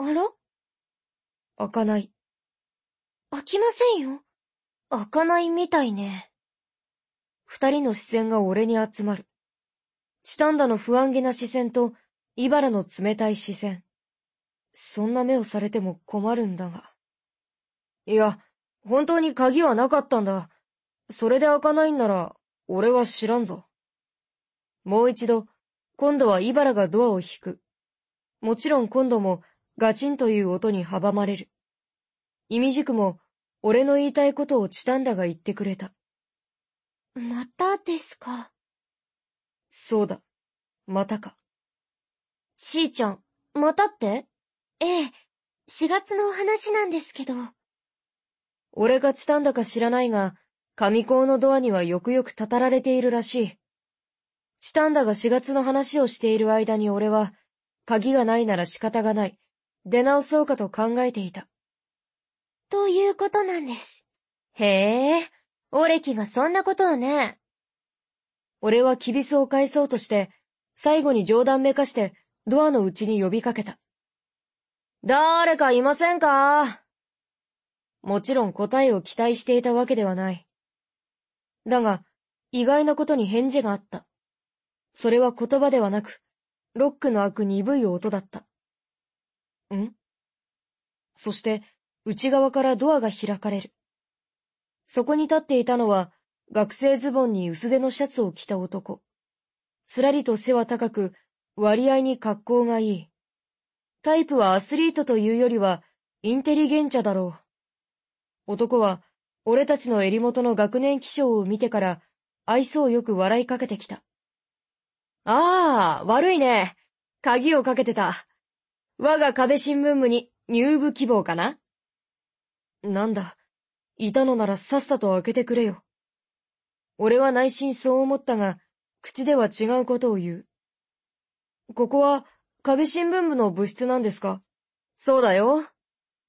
あら？開かない。開きませんよ。開かないみたいね。二人の視線が俺に集まる。チタンダの不安げな視線と、イバラの冷たい視線。そんな目をされても困るんだが。いや、本当に鍵はなかったんだ。それで開かないんなら、俺は知らんぞ。もう一度、今度はイバラがドアを引く。もちろん今度もガチンという音に阻まれる。意味軸も、俺の言いたいことをチタンダが言ってくれた。またですか？そうだ。またか。しーちゃん、またって？ええ、4月のお話なんですけど。俺がチタンダか知らないが、上校のドアにはよくよくたたられているらしい。チタンダが4月の話をしている間に俺は、鍵がないなら仕方がない。出直そうかと考えていた。ということなんです。へえ、オレキがそんなことをね。俺はキビスを返そうとして、最後に冗談めかしてドアの内に呼びかけた。誰かいませんか？もちろん答えを期待していたわけではない。だが、意外なことに返事があった。それは言葉ではなく、ロックの開く鈍い音だった。ん？そして、内側からドアが開かれる。そこに立っていたのは、学生ズボンに薄手のシャツを着た男。すらりと背は高く、割合に格好がいい。タイプはアスリートというよりは、インテリゲンチャだろう。男は、俺たちの襟元の学年気象を見てから、愛想よく笑いかけてきた。ああ、悪いね。鍵をかけてた。我が壁新聞部に入部希望かな？なんだ。いたのならさっさと開けてくれよ。俺は内心そう思ったが、口では違うことを言う。ここは、壁新聞部の部室なんですか？そうだよ。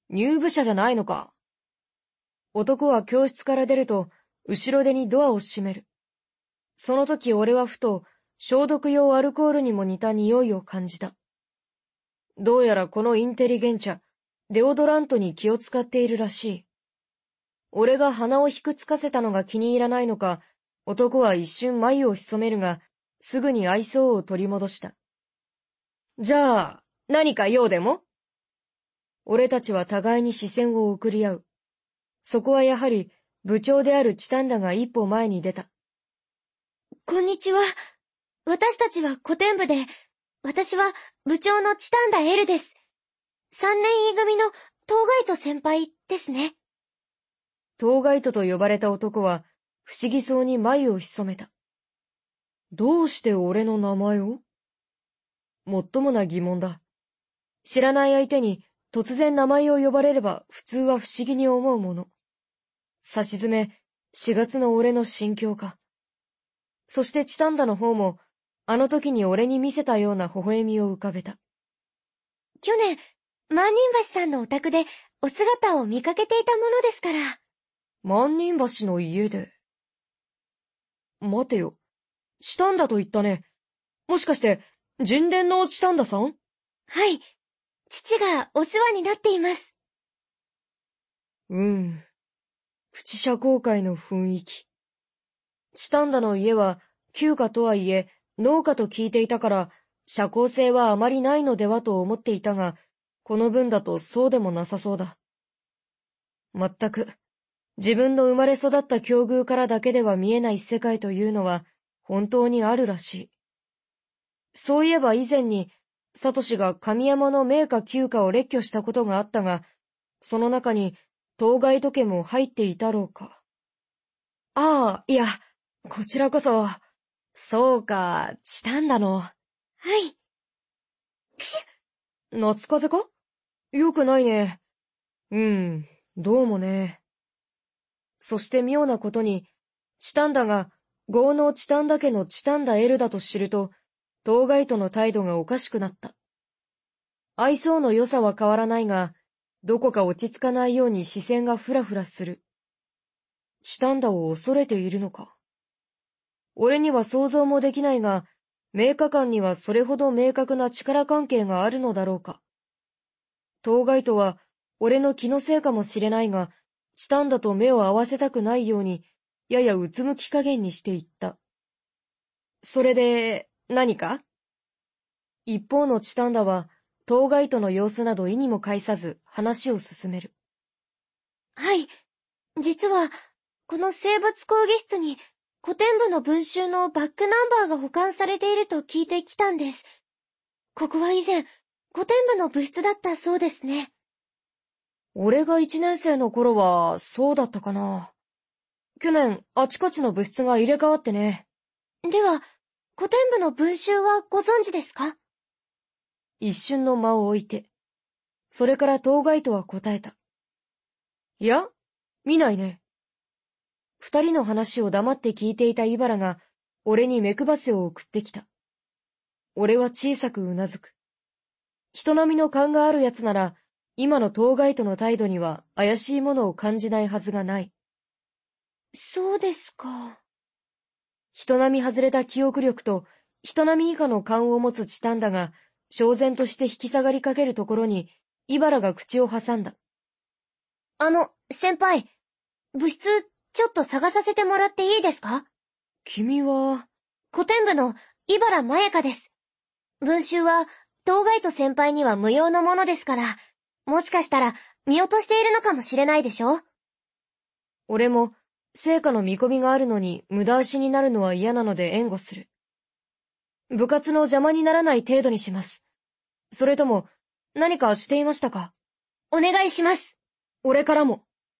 入部者じゃないのか。男は教室から出ると、後ろ手にドアを閉める。その時俺はふと、消毒用アルコールにも似た匂いを感じた。どうやらこのインテリゲンチャ、デオドラントに気を使っているらしい。俺が鼻をひくつかせたのが気に入らないのか、男は一瞬眉を潜めるが、すぐに愛想を取り戻した。じゃあ、何か用でも？俺たちは互いに視線を送り合う。そこはやはり、部長であるチタンダが一歩前に出た。こんにちは。私たちは古典部で、私は部長のチタンダエルです。三年 E 組のトーガイト先輩ですね。トーガイトと呼ばれた男は、不思議そうに眉を潜めた。どうして俺の名前を？もっともな疑問だ。知らない相手に突然名前を呼ばれれば普通は不思議に思うもの。差し詰め、4月の俺の心境か。そしてチタンダの方も、あの時に俺に見せたような微笑みを浮かべた。去年、万人橋さんのお宅でお姿を見かけていたものですから。万人橋の家で。待てよ。チタンダと言ったね。もしかして、人伝のチタンダさん？はい。父がお世話になっています。うん。プチ社交界の雰囲気。チタンダの家は、旧家とはいえ、農家と聞いていたから、社交性はあまりないのではと思っていたが、この分だとそうでもなさそうだ。まったく、自分の生まれ育った境遇からだけでは見えない世界というのは、本当にあるらしい。そういえば以前に、サトシが神山の名家旧家を列挙したことがあったが、その中に、当該時計も入っていたろうか。ああ、いや、こちらこそ、そうか、チタンダの。はい。くしゅ夏風かよくないね。うん、どうもね。そして妙なことに、チタンダが、豪農チタンダ家のチタンダエルだと知ると、当該との態度がおかしくなった。愛想の良さは変わらないが、どこか落ち着かないように視線がふらふらする。チタンダを恐れているのか？俺には想像もできないが、明家間にはそれほど明確な力関係があるのだろうか。当該とは、俺の気のせいかもしれないが、チタンダと目を合わせたくないように、ややうつむき加減にしていった。それで、何か？一方のチタンダは、当該との様子など意にも介さず話を進める。はい。実は、この生物講義室に古典部の文集のバックナンバーが保管されていると聞いてきたんです。ここは以前、古典部の部室だったそうですね。俺が一年生の頃は、そうだったかな。去年、あちこちの部室が入れ替わってね。では、古典部の文集はご存知ですか？一瞬の間を置いて。それから当該とは答えた。いや、見ないね。二人の話を黙って聞いていたイバラが、俺に目配せを送ってきた。俺は小さくうなずく。人並みの勘がある奴なら、今の当該との態度には怪しいものを感じないはずがない。そうですか。人並み外れた記憶力と、人並み以下の勘を持つチタンだが、焦然として引き下がりかけるところに、イバラが口を挟んだ。あの、先輩、部室ちょっと探させてもらっていいですか？君は、古典部の井原まやかです。文集は、当該と先輩には無用のものですから、もしかしたら見落としているのかもしれないでしょ？俺も、成果の見込みがあるのに無駄足になるのは嫌なので援護する。部活の邪魔にならない程度にします。それとも、何かしていましたか？お願いします。俺からも。